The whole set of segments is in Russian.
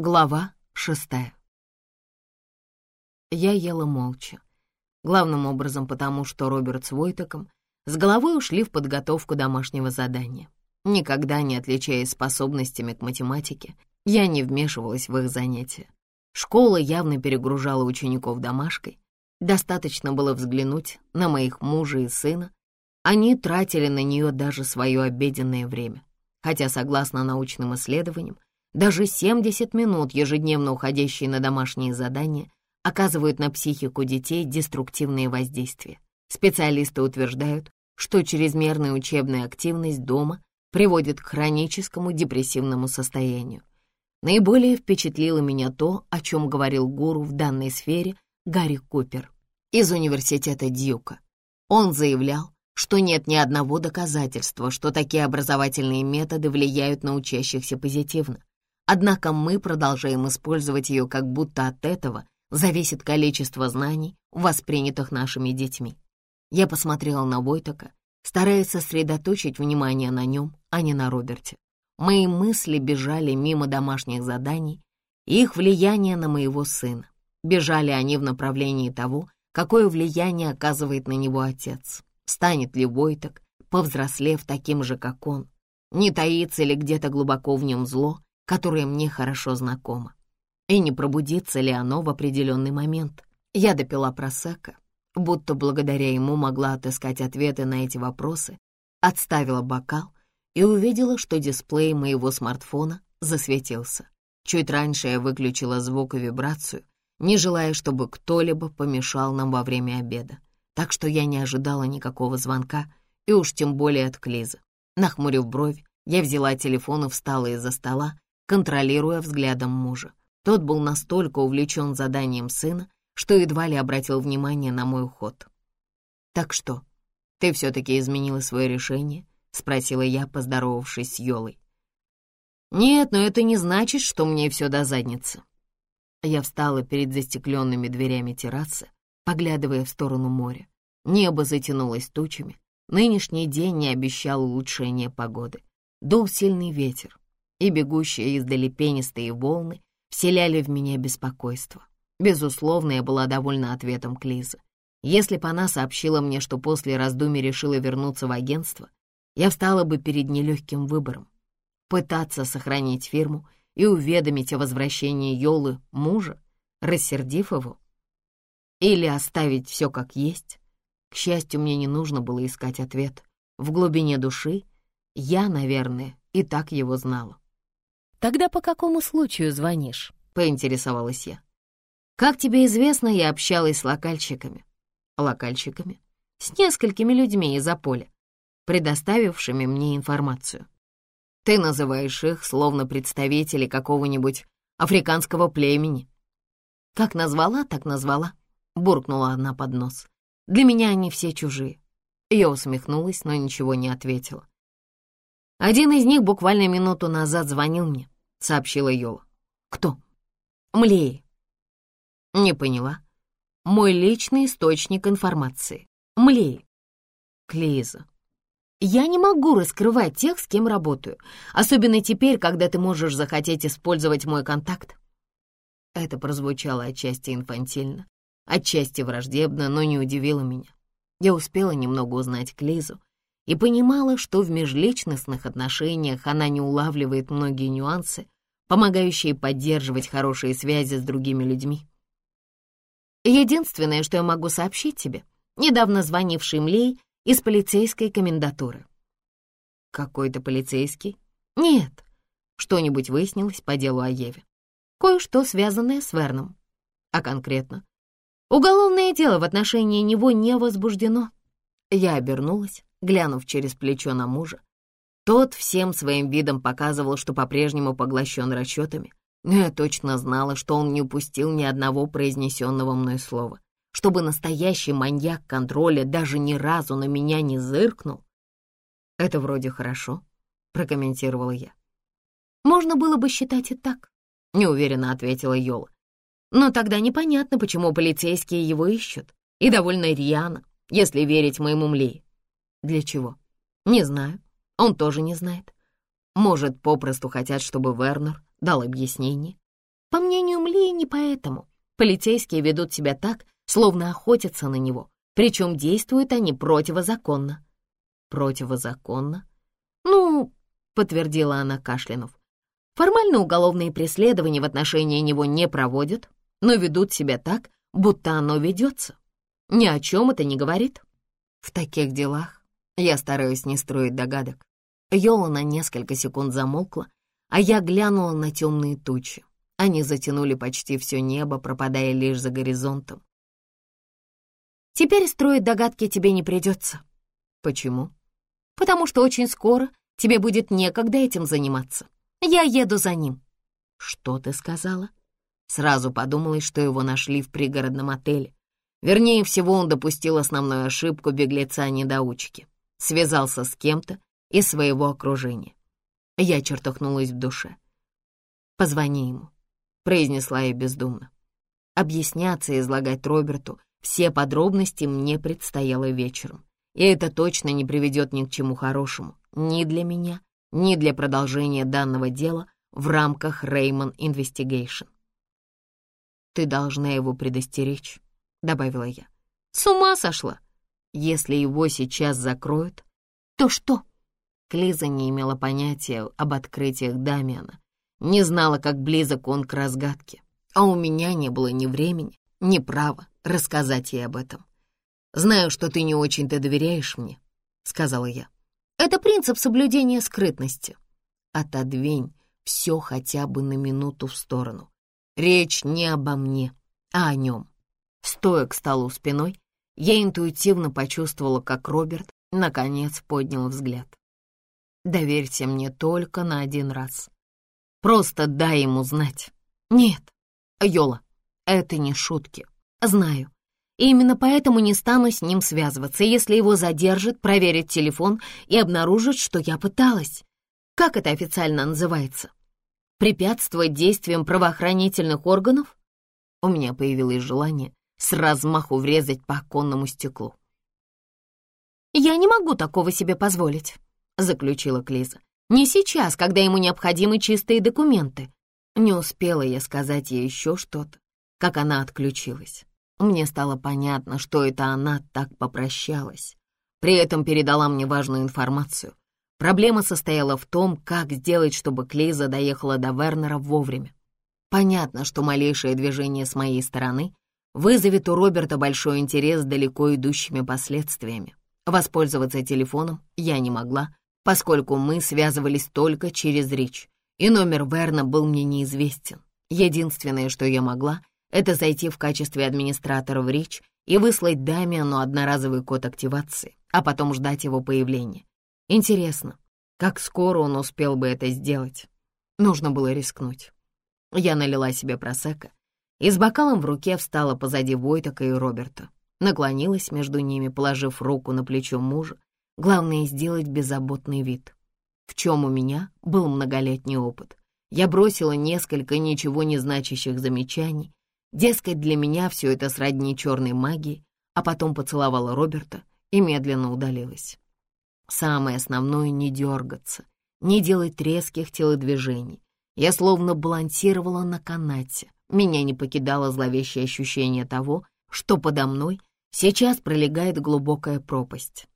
Глава шестая. Я ела молча. Главным образом потому, что Роберт с Войтаком с головой ушли в подготовку домашнего задания. Никогда не отличаясь способностями к математике, я не вмешивалась в их занятия. Школа явно перегружала учеников домашкой. Достаточно было взглянуть на моих мужа и сына. Они тратили на нее даже свое обеденное время. Хотя, согласно научным исследованиям, даже 70 минут, ежедневно уходящие на домашние задания, оказывают на психику детей деструктивные воздействия. Специалисты утверждают, что чрезмерная учебная активность дома приводит к хроническому депрессивному состоянию. Наиболее впечатлило меня то, о чем говорил гуру в данной сфере Гарри Купер из университета Дьюка. Он заявлял, что нет ни одного доказательства, что такие образовательные методы влияют на учащихся позитивно. Однако мы продолжаем использовать ее, как будто от этого зависит количество знаний, воспринятых нашими детьми. Я посмотрела на Войтака, стараясь сосредоточить внимание на нем, а не на Роберте. Мои мысли бежали мимо домашних заданий и их влияния на моего сына. Бежали они в направлении того, какое влияние оказывает на него отец. Станет ли Войтак, повзрослев таким же, как он? Не таится ли где-то глубоко в нем зло, которое мне хорошо знакомо. И не пробудится ли оно в определенный момент? Я допила просека, будто благодаря ему могла отыскать ответы на эти вопросы, отставила бокал и увидела, что дисплей моего смартфона засветился. Чуть раньше я выключила звук и вибрацию, не желая, чтобы кто-либо помешал нам во время обеда. Так что я не ожидала никакого звонка, и уж тем более от Клиза. Нахмурив бровь, я взяла телефон и встала из-за стола, контролируя взглядом мужа. Тот был настолько увлечен заданием сына, что едва ли обратил внимание на мой уход. «Так что, ты все-таки изменила свое решение?» — спросила я, поздоровавшись с Йолой. «Нет, но это не значит, что мне все до задницы». Я встала перед застекленными дверями террасы, поглядывая в сторону моря. Небо затянулось тучами. Нынешний день не обещал улучшения погоды. Дул сильный ветер и бегущие издали пенистые волны вселяли в меня беспокойство. Безусловно, я была довольна ответом Клизы. Если бы она сообщила мне, что после раздумий решила вернуться в агентство, я встала бы перед нелегким выбором. Пытаться сохранить фирму и уведомить о возвращении Йолы мужа, рассердив его, или оставить все как есть. К счастью, мне не нужно было искать ответ. В глубине души я, наверное, и так его знала. «Тогда по какому случаю звонишь?» — поинтересовалась я. «Как тебе известно, я общалась с локальщиками». «Локальщиками?» «С несколькими людьми из-за поля, предоставившими мне информацию. Ты называешь их словно представители какого-нибудь африканского племени». «Как назвала, так назвала», — буркнула она под нос. «Для меня они все чужие». Я усмехнулась, но ничего не ответила. Один из них буквально минуту назад звонил мне, сообщила Йола. Кто? Млеи. Не поняла. Мой личный источник информации. Млеи. Клиза. Я не могу раскрывать тех, с кем работаю, особенно теперь, когда ты можешь захотеть использовать мой контакт. Это прозвучало отчасти инфантильно, отчасти враждебно, но не удивило меня. Я успела немного узнать Клизу, и понимала, что в межличностных отношениях она не улавливает многие нюансы, помогающие поддерживать хорошие связи с другими людьми. Единственное, что я могу сообщить тебе, недавно звонивший Млей из полицейской комендатуры. Какой-то полицейский? Нет. Что-нибудь выяснилось по делу о Еве? Кое-что, связанное с Верном. А конкретно? Уголовное дело в отношении него не возбуждено. Я обернулась глянув через плечо на мужа. Тот всем своим видом показывал, что по-прежнему поглощен расчетами, но я точно знала, что он не упустил ни одного произнесенного мной слова. Чтобы настоящий маньяк контроля даже ни разу на меня не зыркнул. «Это вроде хорошо», — прокомментировала я. «Можно было бы считать и так», — неуверенно ответила Йола. «Но тогда непонятно, почему полицейские его ищут. И довольно рьяно, если верить моему Млею. Для чего? Не знаю. Он тоже не знает. Может, попросту хотят, чтобы Вернер дал объяснение. По мнению Мли, не поэтому. Полицейские ведут себя так, словно охотятся на него, причем действуют они противозаконно. Противозаконно? Ну, подтвердила она кашлянув. Формально уголовные преследования в отношении него не проводят, но ведут себя так, будто оно ведется. Ни о чем это не говорит. В таких делах я стараюсь не строить догадок. Йола на несколько секунд замолкла, а я глянула на темные тучи. Они затянули почти все небо, пропадая лишь за горизонтом. Теперь строить догадки тебе не придется. Почему? Потому что очень скоро тебе будет некогда этим заниматься. Я еду за ним. Что ты сказала? Сразу подумалось, что его нашли в пригородном отеле. Вернее всего, он допустил основную ошибку беглеца-недоучки. Связался с кем-то из своего окружения. Я чертыхнулась в душе. «Позвони ему», — произнесла я бездумно. Объясняться и излагать Роберту все подробности мне предстояло вечером. И это точно не приведет ни к чему хорошему, ни для меня, ни для продолжения данного дела в рамках Реймон Инвестигейшн. «Ты должна его предостеречь», — добавила я. «С ума сошла! Если его сейчас закроют, то что?» Клиза не имела понятия об открытиях Дамиана, не знала, как близок он к разгадке, а у меня не было ни времени, ни права рассказать ей об этом. «Знаю, что ты не очень-то доверяешь мне», — сказала я. «Это принцип соблюдения скрытности. Отодвинь все хотя бы на минуту в сторону. Речь не обо мне, а о нем. Стоя к столу спиной, я интуитивно почувствовала, как Роберт наконец поднял взгляд. «Доверься мне только на один раз. Просто дай ему знать. Нет, Йола, это не шутки. Знаю. И именно поэтому не стану с ним связываться. Если его задержат, проверят телефон и обнаружат, что я пыталась. Как это официально называется? препятствовать действиям правоохранительных органов? У меня появилось желание с размаху врезать по оконному стеклу. «Я не могу такого себе позволить», — заключила Клиза. «Не сейчас, когда ему необходимы чистые документы». Не успела я сказать ей еще что-то, как она отключилась. Мне стало понятно, что это она так попрощалась. При этом передала мне важную информацию, Проблема состояла в том, как сделать, чтобы Клейза доехала до Вернера вовремя. Понятно, что малейшее движение с моей стороны вызовет у Роберта большой интерес с далеко идущими последствиями. Воспользоваться телефоном я не могла, поскольку мы связывались только через Рич, и номер Верна был мне неизвестен. Единственное, что я могла, это зайти в качестве администратора в Рич и выслать Дамиану одноразовый код активации, а потом ждать его появления. Интересно, как скоро он успел бы это сделать? Нужно было рискнуть. Я налила себе просека и с бокалом в руке встала позади Войтака и Роберта. Наклонилась между ними, положив руку на плечо мужа. Главное — сделать беззаботный вид. В чем у меня был многолетний опыт. Я бросила несколько ничего не значащих замечаний. Дескать, для меня все это сродни черной магии, а потом поцеловала Роберта и медленно удалилась. Самое основное — не дергаться, не делать резких телодвижений. Я словно балансировала на канате. Меня не покидало зловещее ощущение того, что подо мной сейчас пролегает глубокая пропасть.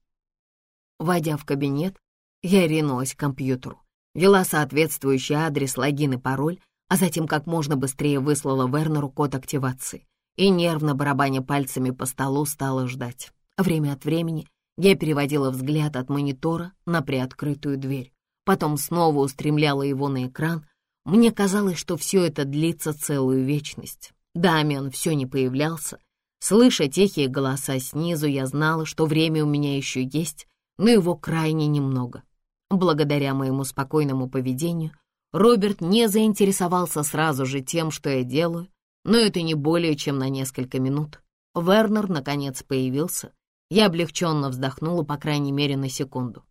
Войдя в кабинет, я ринулась к компьютеру, ввела соответствующий адрес, логин и пароль, а затем как можно быстрее выслала Вернеру код активации и, нервно барабаня пальцами по столу, стала ждать. Время от времени я переводила взгляд от монитора на приоткрытую дверь, потом снова устремляла его на экран. Мне казалось, что все это длится целую вечность. Дамиан все не появлялся. Слыша тихие голоса снизу, я знала, что время у меня еще есть, но его крайне немного. Благодаря моему спокойному поведению Роберт не заинтересовался сразу же тем, что я делаю, но это не более чем на несколько минут. Вернер, наконец, появился я облегченно вздохнула, по крайней мере, на секунду.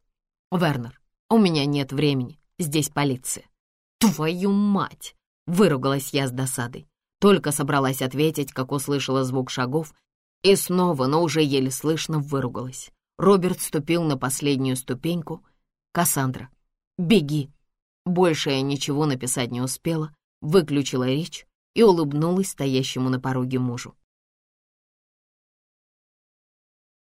«Вернер, у меня нет времени. Здесь полиция». «Твою мать!» — выругалась я с досадой. Только собралась ответить, как услышала звук шагов, и снова, но уже еле слышно, выругалась. Роберт ступил на последнюю ступеньку. «Кассандра, беги!» Больше я ничего написать не успела, выключила речь и улыбнулась стоящему на пороге мужу.